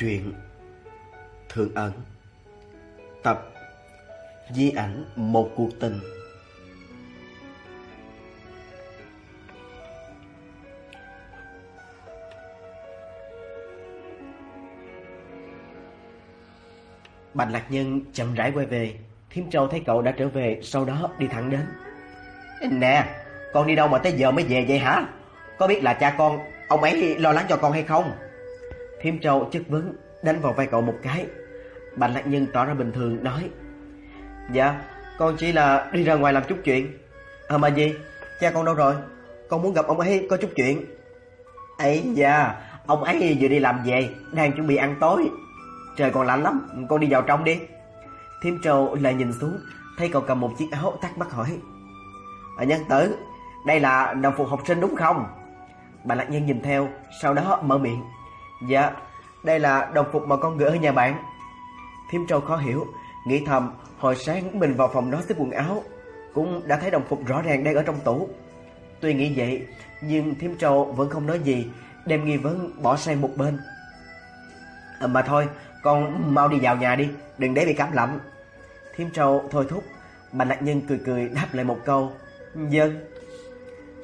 Truyện Thượng ẩn Tập Di ảnh một cuộc tình. Bạch Lạc Nhân chậm rãi quay về, Thiếm Châu thấy cậu đã trở về, Sau đó đi thẳng đến. Nè, con đi đâu mà tới giờ mới về vậy hả? Có biết là cha con, Ông ấy lo lắng cho con hay không? Thiêm Châu chất vấn Đánh vào vai cậu một cái. Bạch Lạc Nhân tỏ ra bình thường nói Dạ con chỉ là đi ra ngoài làm chút chuyện. À mà gì? Cha con đâu rồi? Con muốn gặp ông ấy có chút chuyện. Ấy da Ông ấy vừa đi làm về Đang chuẩn bị ăn tối. Trời còn lạnh lắm Con đi vào trong đi. Thiêm Châu lại nhìn xuống Thấy cậu cầm một chiếc áo thắc mắc hỏi à, Nhân tử Đây là đồng phục học sinh đúng không? Bà Lạc Nhân nhìn theo Sau đó mở miệng Dạ Đây là đồng phục mà con gửi ở nhà bạn. Thiêm Châu khó hiểu Nghĩ thầm Hồi sáng mình vào phòng đó xếp quần áo Cũng đã thấy đồng phục rõ ràng đang ở trong tủ. Tuy nghĩ vậy Nhưng Thiêm Châu vẫn không nói gì Đem nghi vấn bỏ sang một bên. À, Mà thôi Con mau đi vào nhà đi Đừng để bị cảm lạnh. Thiêm Châu thôi thúc bà nạn Nhân cười cười đáp lại một câu Dân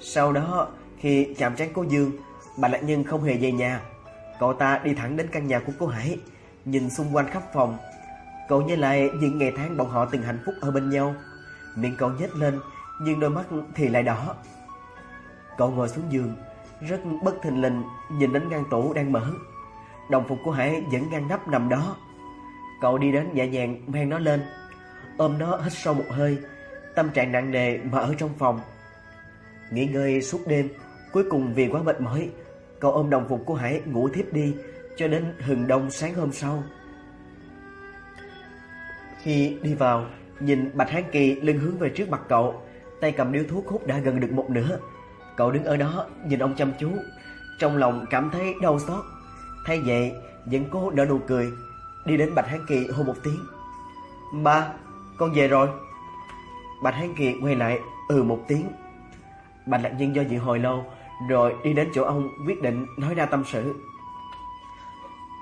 Sau đó khi chạm trán cô Dương bà nạn Nhân không hề về nhà. Cậu ta đi thẳng đến căn nhà của cô Hải. Nhìn xung quanh khắp phòng, Cậu nhớ lại những ngày tháng bọn họ từng hạnh phúc ở bên nhau. Miệng cậu nhếch lên, Nhưng đôi mắt thì lại đỏ. Cậu ngồi xuống giường, Rất bất thình lình, Nhìn đến ngăn tủ đang mở. Đồng phục của Hải vẫn ngăn nắp nằm đó. Cậu đi đến nhẹ nhàng, mang nó lên. Ôm nó hít sâu một hơi, Tâm trạng nặng nề mà ở trong phòng. Nghỉ ngơi suốt đêm, Cuối cùng vì quá mệt mỏi Cậu ôm đồng phục của Hải ngủ thiếp đi, Cho đến hừng đông sáng hôm sau. Khi đi vào, Nhìn Bạch Hán Kỳ lưng hướng về trước mặt cậu, Tay cầm điếu thuốc hút đã gần được một nửa. Cậu đứng ở đó, nhìn ông chăm chú. Trong lòng cảm thấy đau xót. Thay vậy, vẫn cố nở nụ cười, Đi đến Bạch Hán Kỳ hôn một tiếng. Ba, con về rồi. Bạch Hán Kỳ quay lại ừ một tiếng. Bạch Lạc Nhân do dự hồi lâu rồi đi đến chỗ ông, quyết định nói ra tâm sự.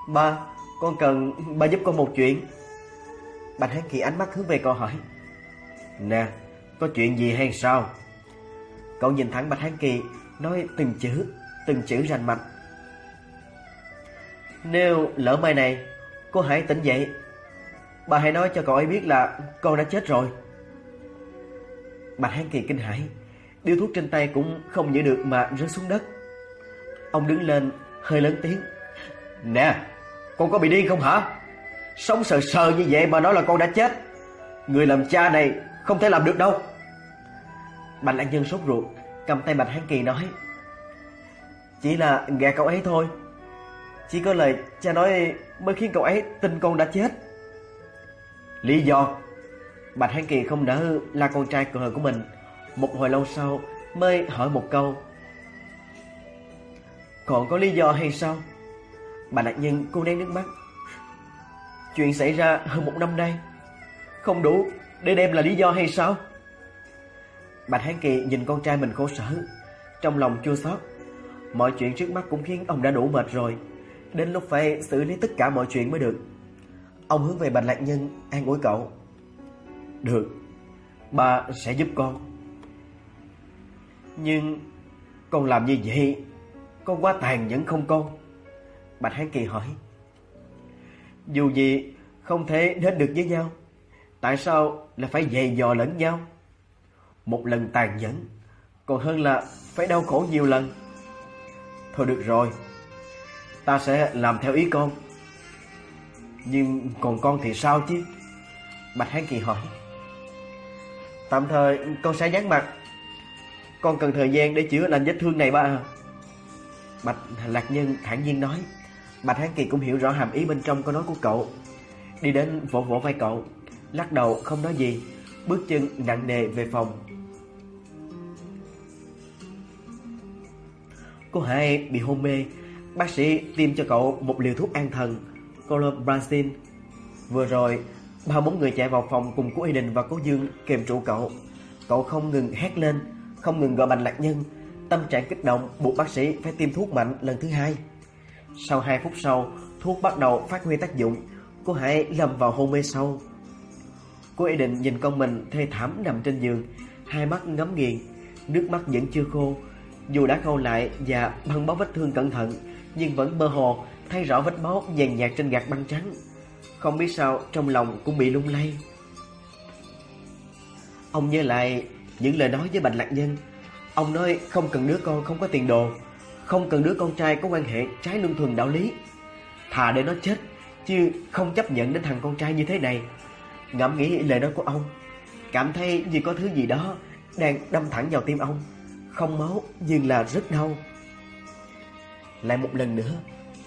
Ba, Con cần, ba giúp con một chuyện. Bạch Hán Kỳ ánh mắt hướng về cậu hỏi. Nè, Có chuyện gì hay sao? Cậu nhìn thẳng Bạch Hán Kỳ, Nói từng chữ Từng chữ rành mạch. Nếu lỡ mai này, Cô hãy tỉnh dậy. Bà hãy nói cho cậu ấy biết là Con đã chết rồi. Bạch Hán Kỳ kinh hãi. Điếu thuốc trên tay cũng không giữ được mà rớt xuống đất. Ông đứng lên, hơi lớn tiếng. Nè, Con có bị điên không hả? Sống sờ sờ như vậy mà nói là con đã chết. Người làm cha này không thể làm được đâu. Bạch Lan Nhân sốt ruột, Cầm tay Bạch Hán Kỳ nói. Chỉ là gạt cậu ấy thôi. Chỉ có lời cha nói Mới khiến cậu ấy tin con đã chết. Lý do? Bạch Hán Kỳ không nỡ là con trai cờ của mình. Một hồi lâu sau Mới hỏi một câu. Còn có lý do hay sao? Bà nạn Nhân cô nén nước mắt. Chuyện xảy ra hơn một năm nay, Không đủ Để đem là lý do hay sao? Bạch Hán Kỳ nhìn con trai mình khổ sở, Trong lòng chua xót. Mọi chuyện trước mắt cũng khiến ông đã đủ mệt rồi. Đến lúc phải xử lý tất cả mọi chuyện mới được. Ông hướng về Bạch Lạc Nhân an ủi cậu. Được Ba sẽ giúp con. Nhưng Con làm như vậy Con quá tàn nhẫn không con? Bạch Hán Kỳ hỏi. Dù gì Không thể đến được với nhau, Tại sao là phải dày dò lẫn nhau? Một lần tàn nhẫn, Còn hơn là phải đau khổ nhiều lần. Thôi được rồi, Ta sẽ làm theo ý con. Nhưng còn con thì sao chứ? Bạch Hán Kỳ hỏi. Tạm thời con sẽ nhắn mặt. Con cần thời gian để chữa lành vết thương này ba à. Bạch Lạc Nhân thản nhiên nói. Bạch Hán Kỳ cũng hiểu rõ hàm ý bên trong câu nói của cậu. Đi đến vỗ vỗ vai cậu, Lắc đầu không nói gì, Bước chân nặng nề về phòng. Cô Hải bị hôn mê, Bác sĩ tiêm cho cậu một liều thuốc an thần Colobrazin Vừa rồi, Ba bốn người chạy vào phòng cùng cô Y Đình và cố Dương kèm trụ cậu. Cậu không ngừng hét lên. Không ngừng gọi Bạch Lạc Nhân Tâm trạng kích động buộc bác sĩ phải tiêm thuốc mạnh lần thứ hai Sau hai phút sau thuốc bắt đầu phát huy tác dụng, cô Hải lầm vào hôn mê sâu. Cô ý định nhìn con mình thê thảm nằm trên giường, hai mắt ngắm nghiền, nước mắt vẫn chưa khô. Dù đã khâu lại và băng bó vết thương cẩn thận, nhưng vẫn mơ hồ thấy rõ vết máu dàn nhạt trên gạt băng trắng. Không biết sao trong lòng cũng bị lung lay. Ông nhớ lại những lời nói với Bạch Lạc Nhân. Ông nói không cần đứa con không có tiền đồ, không cần đứa con trai có quan hệ trái luân thường đạo lý. Thà để nó chết, chứ không chấp nhận đến thằng con trai như thế này. Ngẫm nghĩ lời nói của ông, cảm thấy như có thứ gì đó đang đâm thẳng vào tim ông, không máu nhưng là rất đau. Lại một lần nữa,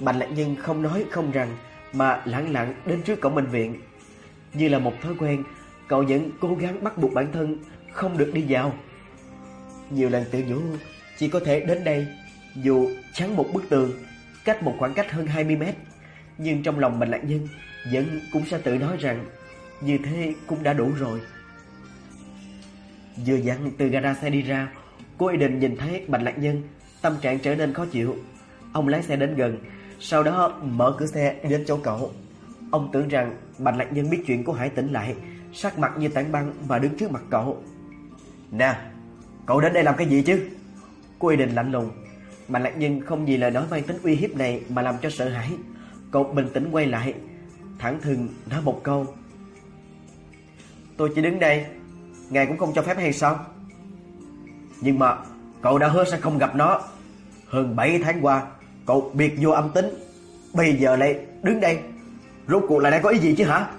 Bạch Lạc Nhân không nói không rằng mà lặng lặng đến trước cổng bệnh viện. Như là một thói quen, cậu vẫn cố gắng bắt buộc bản thân không được đi vào. Nhiều lần tự nhủ chỉ có thể đến đây, dù chắn một bức tường, cách một khoảng cách hơn 20 mét, nhưng trong lòng Bạch Lạc Nhân vẫn cũng sẽ tự nói rằng như thế cũng đã đủ rồi. Vừa dặn từ gara xe đi ra, cô ý định nhìn thấy Bạch Lạc Nhân, tâm trạng trở nên khó chịu. Ông lái xe đến gần, sau đó mở cửa xe đến chỗ cậu. Ông tưởng rằng Bạch Lạc Nhân biết chuyện của Hải tỉnh lại, sắc mặt như tảng băng mà đứng trước mặt cậu. Nè, cậu đến đây làm cái gì chứ? Cô ý định lạnh lùng. mà Lạc Nhân không gì lời nói mang tính uy hiếp này mà làm cho sợ hãi. Cậu bình tĩnh quay lại, thẳng thừng nói một câu. Tôi chỉ đứng đây, ngài cũng không cho phép hay sao? Nhưng mà cậu đã hứa sẽ không gặp nó. Hơn 7 tháng qua, cậu biệt vô âm tính. Bây giờ lại đứng đây, rốt cuộc là đang có ý gì chứ hả?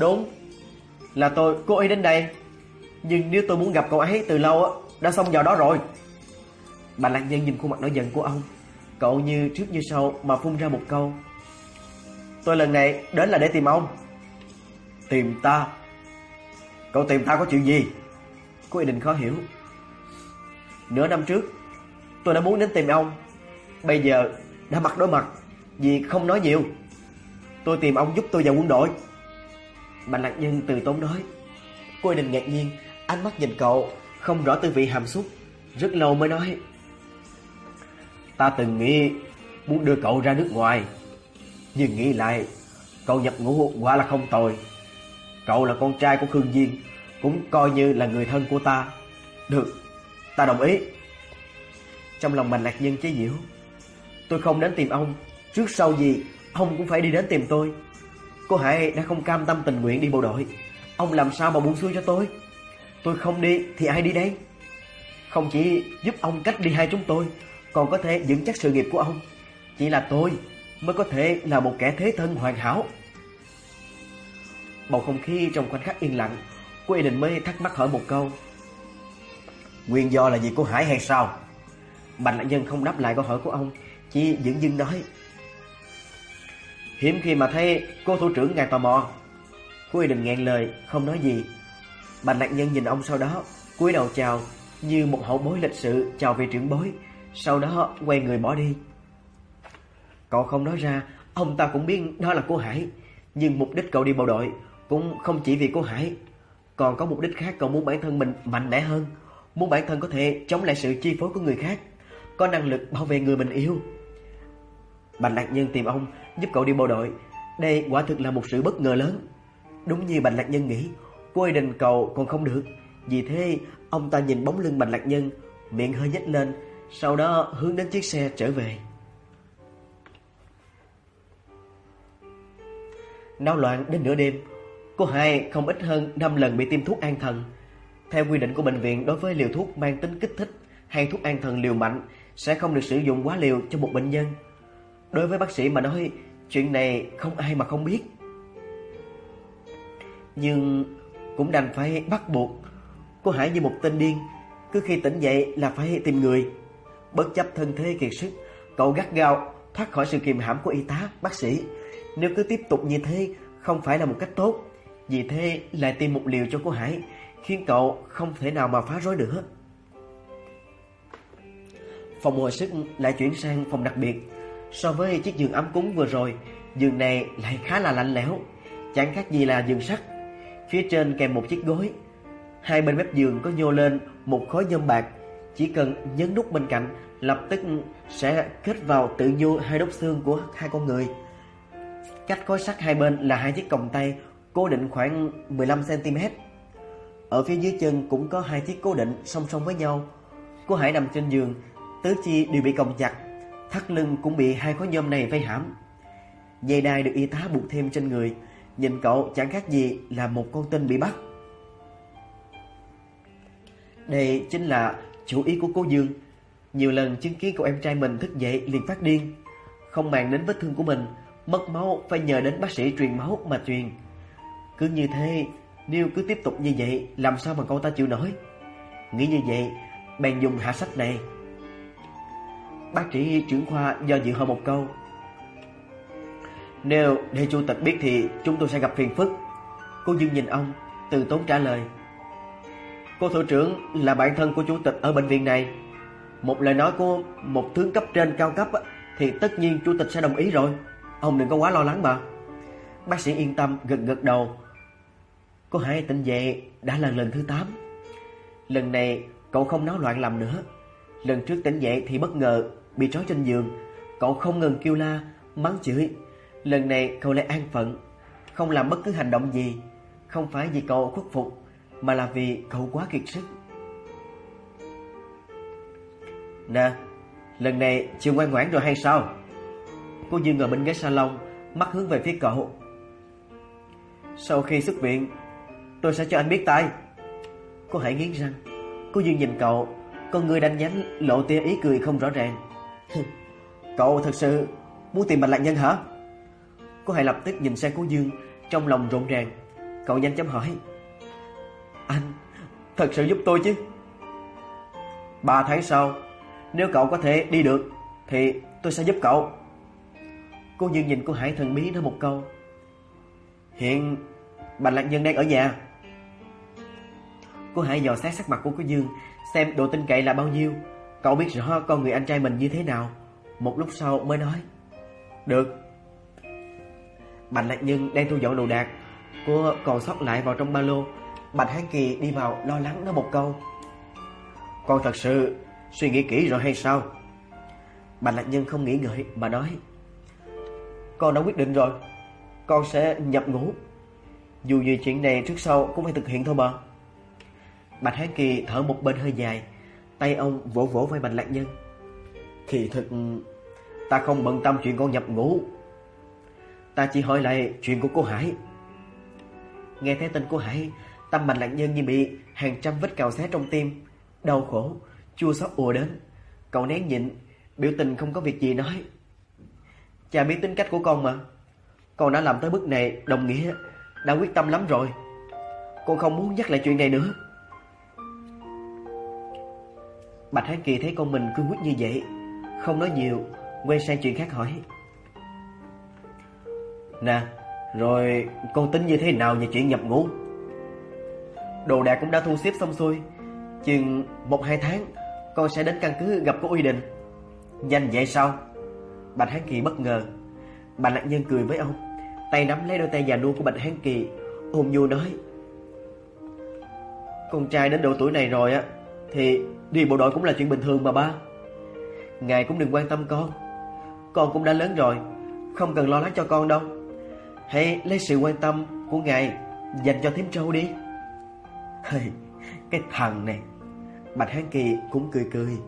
Đúng, là tôi cố ý đến đây. Nhưng nếu tôi muốn gặp cậu ấy từ lâu á, đã xong vào đó rồi. Bà Lan Nhân nhìn khuôn mặt nổi giận của ông. Cậu như trước như sau mà phun ra một câu. Tôi lần này đến là để tìm ông. Tìm ta? Cậu tìm ta có chuyện gì? Cô ý định khó hiểu. Nửa năm trước, tôi đã muốn đến tìm ông. Bây giờ đã mặt đối mặt, vì không nói nhiều. Tôi tìm ông giúp tôi vào quân đội. Bạch Lạc Nhân từ tốn nói. Cô ý định ngạc nhiên, ánh mắt nhìn cậu, không rõ tư vị hàm xúc. Rất lâu mới nói. Ta từng nghĩ muốn đưa cậu ra nước ngoài. Nhưng nghĩ lại, cậu nhập ngũ quả là không tồi. Cậu là con trai của Khương Diên, cũng coi như là người thân của ta. Được, ta đồng ý. Trong lòng mình Lạc Nhân chế giễu. Tôi không đến tìm ông, trước sau gì ông cũng phải đi đến tìm tôi. Cô Hải đã không cam tâm tình nguyện đi bộ đội, ông làm sao mà buông xuôi cho tôi? Tôi không đi thì ai đi đây? Không chỉ giúp ông cách đi hai chúng tôi, còn có thể vững chắc sự nghiệp của ông. Chỉ là tôi mới có thể là một kẻ thế thân hoàn hảo. Bầu không khí trong khoảnh khắc yên lặng, cô Y Định mới thắc mắc hỏi một câu. Nguyên do là gì của Hải hay sao? Bạch Lạc Nhân không đáp lại câu hỏi của ông, chỉ dững dưng nói. Hiếm khi mà thấy cô thủ trưởng ngài tò mò. Cô Y Định ngẹn lời, không nói gì. Bạch nạn Nhân nhìn ông sau đó, cúi đầu chào, như một hậu bối lịch sự chào vị trưởng bối, sau đó quay người bỏ đi. Cậu không nói ra, ông ta cũng biết đó là cô Hải, nhưng mục đích cậu đi bộ đội cũng không chỉ vì cô Hải, còn có mục đích khác cậu muốn bản thân mình mạnh mẽ hơn, muốn bản thân có thể chống lại sự chi phối của người khác, có năng lực bảo vệ người mình yêu. Bạch Lạc Nhân tìm ông giúp cậu đi bộ đội, đây quả thực là một sự bất ngờ lớn. Đúng như Bạch Lạc Nhân nghĩ, cô ấy đình cầu còn không được, vì thế ông ta nhìn bóng lưng Bạch Lạc Nhân, miệng hơi nhếch lên, sau đó hướng đến chiếc xe trở về. Náo loạn đến nửa đêm, cô hai không ít hơn 5 lần bị tiêm thuốc an thần. Theo quy định của bệnh viện đối với liều thuốc mang tính kích thích hay thuốc an thần liều mạnh sẽ không được sử dụng quá liều cho một bệnh nhân. Đối với bác sĩ mà nói, chuyện này không ai mà không biết. Nhưng cũng đành phải bắt buộc. Cô Hải như một tên điên, cứ khi tỉnh dậy là phải tìm người. Bất chấp thân thế kiệt sức, cậu gắt gao thoát khỏi sự kiềm hãm của y tá, bác sĩ. Nếu cứ tiếp tục như thế, không phải là một cách tốt. Vì thế lại tìm một liều cho cô Hải, khiến cậu không thể nào mà phá rối nữa. Phòng hồi sức lại chuyển sang phòng đặc biệt. So với chiếc giường ấm cúng vừa rồi, giường này lại khá là lạnh lẽo, chẳng khác gì là giường sắt. Phía trên kèm một chiếc gối. Hai bên mép giường có nhô lên một khối nhôm bạc, chỉ cần nhấn nút bên cạnh, lập tức sẽ kết vào tự nhu hai đốt xương của hai con người. Cách khối sắt hai bên là hai chiếc còng tay cố định khoảng 15 cm. Ở phía dưới chân cũng có hai chiếc cố định song song với nhau. Cô Hải nằm trên giường, tứ chi đều bị còng chặt, thắt lưng cũng bị hai khối nhôm này vây hãm. Dây đai được y tá buộc thêm trên người, nhìn cậu chẳng khác gì là một con tinh bị bắt. Đây chính là chủ ý của cô Dương. Nhiều lần chứng kiến cậu em trai mình thức dậy liền phát điên, không màng đến vết thương của mình, mất máu phải nhờ đến bác sĩ truyền máu mà truyền. Cứ như thế, nếu cứ tiếp tục như vậy, làm sao mà cậu ta chịu nổi? Nghĩ như vậy, bèn dùng hạ sách này. Bác sĩ trưởng khoa do dự hỏi một câu. Nếu để chủ tịch biết thì chúng tôi sẽ gặp phiền phức. Cô Dương nhìn ông, từ tốn trả lời. Cô thủ trưởng là bạn thân của chủ tịch ở bệnh viện này. Một lời nói của một tướng cấp trên cao cấp thì tất nhiên chủ tịch sẽ đồng ý rồi. Ông đừng có quá lo lắng mà. Bác sĩ yên tâm gật gật đầu. Cô Hải tỉnh dậy đã là lần thứ 8. Lần này cậu không náo loạn làm nữa. Lần trước tỉnh dậy thì bất ngờ bị trói trên giường, cậu không ngừng kêu la, mắng chửi. Lần này cậu lại an phận, không làm bất cứ hành động gì, không phải vì cậu khuất phục mà là vì cậu quá kiệt sức. Nè, lần này chịu ngoan ngoãn rồi hay sao? Cô Dương ngồi bên ghế salon, mắt hướng về phía cậu. Sau khi xuất viện, tôi sẽ cho anh biết tay. Cô hãy nghiến răng. Cô Dương nhìn cậu, con người đánh nhánh lộ tia ý cười không rõ ràng. cậu thật sự muốn tìm Bạch Lạc Nhân hả? Cô hãy lập tức nhìn sang cô Dương, trong lòng rộn ràng. Cậu nhanh chóng hỏi. Anh thật sự giúp tôi chứ? Ba tháng sau, nếu cậu có thể đi được, thì tôi sẽ giúp cậu. Cô Dương nhìn cô Hải thần bí nói một câu. Hiện Bạch Lạc Nhân đang ở nhà. Cô Hải dò xét sắc mặt của cô Dương, xem độ tin cậy là bao nhiêu. Cậu biết rõ con người anh trai mình như thế nào. Một lúc sau mới nói. Được. Bạch Lạc Nhân đang thu dọn đồ đạc, của còn sót lại vào trong ba lô. Bạch Hán Kỳ đi vào lo lắng nói một câu. Con thật sự suy nghĩ kỹ rồi hay sao? Bạch Lạc Nhân không nghĩ ngợi mà nói. Con đã quyết định rồi Con sẽ nhập ngũ Dù gì chuyện này trước sau cũng phải thực hiện thôi mà Bạch Hán Kỳ thở một bên hơi dài Tay ông vỗ vỗ vai Bạch Lạc Nhân Kỳ thực Ta không bận tâm chuyện con nhập ngũ Ta chỉ hỏi lại chuyện của cô Hải. Nghe thấy tên cô Hải, Tâm mạnh Lạc Nhân như bị hàng trăm vết cào xé trong tim, Đau khổ, Chua xót ùa đến. Cậu nén nhịn, Biểu tình không có việc gì nói. Cha biết tính cách của con mà. Con đã làm tới bước này Đồng nghĩa, đã quyết tâm lắm rồi. Con không muốn nhắc lại chuyện này nữa. Bạch Hán Kỳ thấy con mình cương quyết như vậy, Không nói nhiều, Quay sang chuyện khác hỏi. Nè Rồi con tính như thế nào về chuyện nhập ngũ Đồ đạc cũng đã thu xếp xong xuôi Chừng một hai tháng Con sẽ đến căn cứ gặp cô Uy Đình Nhanh vậy sao Bạch Hán Kỳ bất ngờ. Bạch Lạc Nhân cười với ông, tay nắm lấy đôi tay già nua của Bạch Hán Kỳ, ôm nhu nói: "Con trai đến độ tuổi này rồi á thì đi bộ đội cũng là chuyện bình thường mà ba. Ngài cũng đừng quan tâm con. Con cũng đã lớn rồi, không cần lo lắng cho con đâu. Hãy lấy sự quan tâm của ngài dành cho thím trâu đi." Hey, cái thằng này. Bạch Hán Kỳ cũng cười cười.